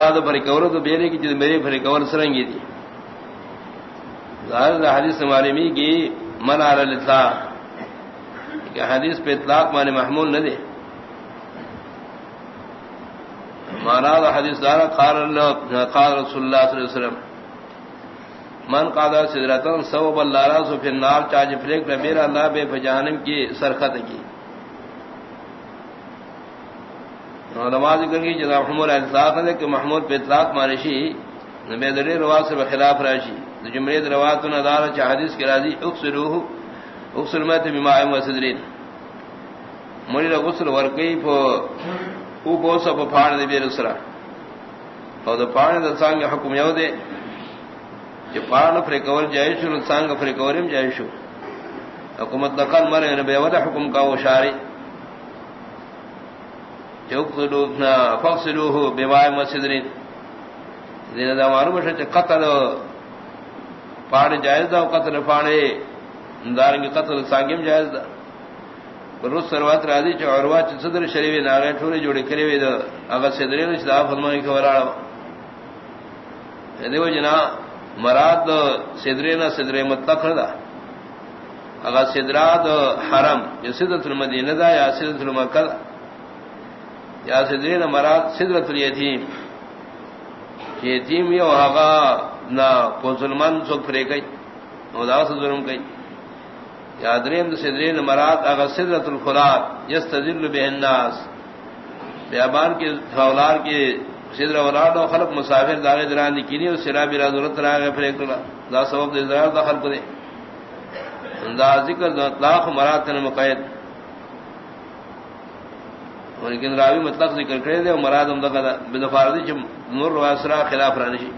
بھری کور تو بیرے کی جد میرے بھری کور سرنگی تھی ظاہر حدیث معلومی کی من علی الاطلاق کہ حدیث پہ اطلاق مانے محمول نہ دے۔ مانا دا حدیث دارا قال اللہ، قال رسول اللہ صلی اللہ علیہ وسلم، من قادا سدرتن سوب اللہ را سو پھر نار چاج فلیک میرا اللہ بے فجانم کی سرخط کی۔ علماء ذکر کی جناب محمود اطلاق ہے کہ محمود پہ اطلاق مانشی نبی دلی روا سے خلاف راشی۔ جمرید روات ندار چ حدیث کی راضی اکسروہ اکسر میں تے بما و صدرین مری غسل ورکی پو، او بو سب پھاڑ دے بیر اسرا۔ او دے پھاڑ دے سانگ حکم یو دے کہ پھاڑ پر کور جائے شو سانگ پر کورم جائے شو۔ حکومت دخل مرے نبی ودا حکم کا وہ شاری فقصلوه بوائم وصدرین دین دا معلوم ہے کہ قتل پاڑ جائز دا قتل پاڑے دارنگی قتل سانگیم جائز دا روز سروات راضی چ عروا چ صدر شریف ناغے ٹھورے جوڑے کرے وی دا اگر صدرین اسلام فرمائے کہ دیو جنا، مراد صدرین صدر مطلق دا اگر صدرات حرم یہ صدرۃ المدینہ دا یا صدرۃ المکہ یا سدرین مراد سدرت الیتیم. یتیم یو آغا نا پوزلمن سوک فرے گئی نو دا ظلم گئی یا درین سدرین مراد آغا سدرت الخلاد، یستذل بہ الناس. بیابان کے فولار کے سدر اولاد و خلق مسافر داغے دران دی کینی و سرابی را ضرورت را گئے فرے کلا. دا سبب دے ضرار دا خلق دے. دا ذکر دا اطلاق مراد تن مقید لیکن راوی مطلق ذکر کرے دے مراد ہم دغه بدفاردی چ نور و اسرا خلاف رانی شي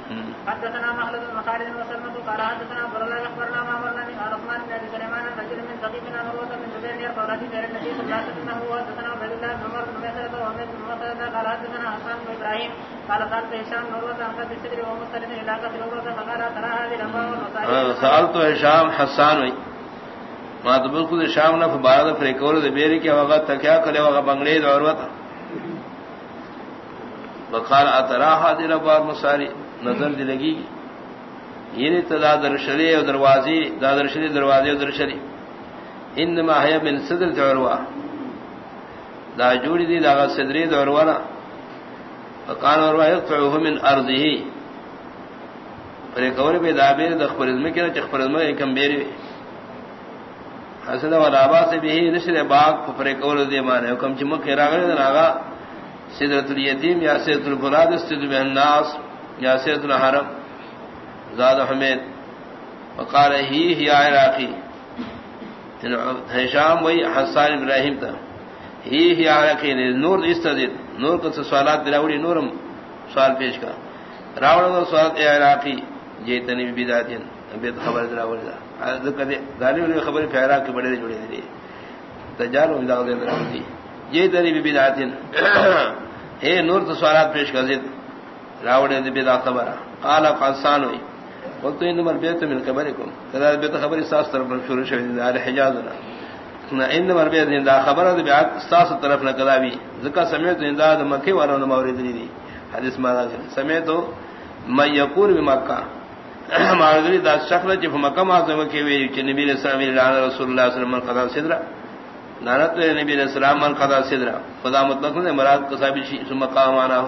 حدثنا مخلد المخالد وسلمة قال حدثنا عبد الله اخبرنا ما امرنا من عثمان بن ابي سليمان رجل من ثقيفنا نروة من زبير يرفع رجل غير النبي صلى الله عليه وسلم هو حدثنا عبد الله بن عمر بن مسعود وعمر بن مسعود قال حدثنا حسان بن ابراهيم قال قال هشام نروة عن قد الصدر ومستند الى قتل نروة فقال ترى هذه الامر سالت هشام حسان ما تو بالکل شام نہ بارد فرے کور دے بیری کے وقت تکیا کرے وقت بنگلے اور وقت وقال اترا حاضر بار مساری نظر دی لگی یہ یعنی تدا درشری اور دروازی دا درشری دروازے اور درشری انما ہے من صدر دوروا دا جوڑی دی دا صدری دوروانا وقال وروا يقطعه من ارضه پر کور به دابیر د خپل ازمه کې چې خپل ازمه کم بیری حسد والا با سے بھی نشر باغ پر کول دے مانے حکم چ مکھ راغل ناغا سدرۃ الیتیم یا سدرۃ الفراد استد الناس یا سدرۃ الحرم. زاد حمید. وقال ہی ہی عراقی. یعنی ہشام وہی حسان ابراہیم تھا ہی ہی عراقی نے نور استدید نور کو سوالات دلاوڑی نورم سوال پیش کا راوڑ کو سوال عراقی، جیتنی بدعتین. بیت خبر دلاوڑی دا خبر پھیرا کے بڑے جڑے دے تجارو امداد دی یہ تری بی بدعتن اے نور تو سوالات پیش کر زید راوڑے دی بدع خبر۔ قال قصان ہوئی۔ قلت ان مر بیت من قبرکم کذا بیت خبر اساس طرف شروع شوی دی ال حجاز نہ ان مر بیت دا خبر دی اساس طرف نہ کلا بھی۔ ذکا سمیت انداد مکہ والوں نے مورد دی۔ حدیث ما سمیت ما یقول بمکہ۔ مارغری دا شکل چې په مکہ معظم کې وی چې نبی علیہ السلام رسول الله صلی الله علیه وسلم قضا صدرا نارت نبی رسول الله من قضا صدرا خدا مطلق نه مراد قصابی شي، ثم قام انا